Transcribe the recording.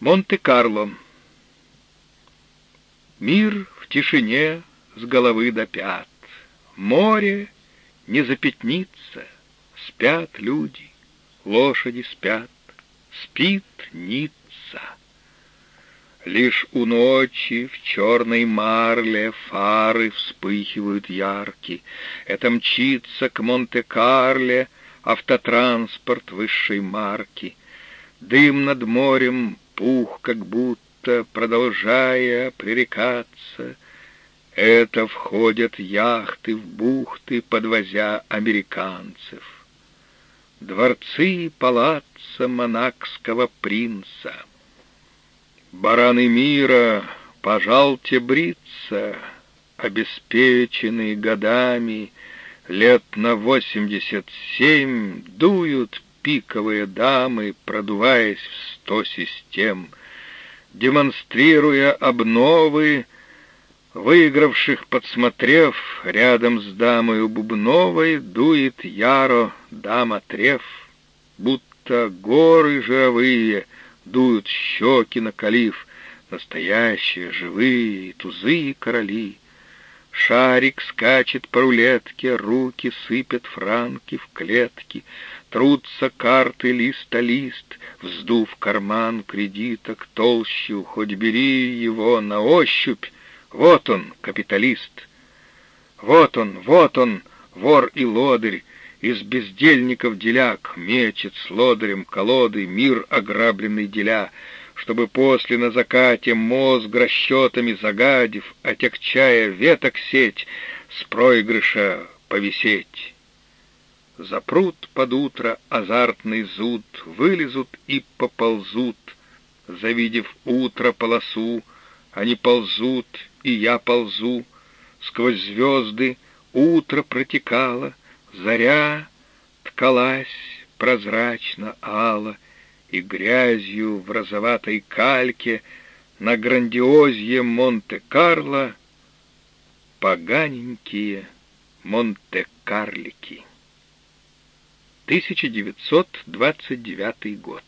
Монте-Карло. Мир в тишине с головы до пят. Море не запятнится, спят люди, лошади спят, спит Ницца. Лишь у ночи в черной марле фары вспыхивают ярки. Это мчится к Монте-Карле автотранспорт высшей марки. Дым над морем пух, как будто, продолжая пререкаться. Это входят яхты в бухты, подвозя американцев. Дворцы палаца монакского принца. Бараны мира, пожалте бриться, обеспеченные годами, лет на восемьдесят семь дуют пиковые дамы, продуваясь в сто систем, демонстрируя обновы, выигравших, подсмотрев, рядом с дамою Бубновой дует яро дама Треф, будто горы жировые дуют щеки накалив, настоящие, живые, тузы и короли. Шарик скачет по рулетке, руки сыпят франки в клетки, Трутся карты лист-лист, вздув карман кредиток толщу, Хоть бери его на ощупь, вот он, капиталист. Вот он, вот он, вор и лодырь, из бездельников деляк мечет с лодырем колоды мир ограбленный деля, чтобы после на закате мозг расчетами загадив, отягчая веток сеть, с проигрыша повисеть. Запрут под утро азартный зуд, вылезут и поползут, завидев утро полосу, они ползут, и я ползу, сквозь звезды утро протекало, заря ткалась прозрачно ала, и грязью в розоватой кальке на грандиозье Монте-Карло поганенькие Монте-Карлики. 1929 год.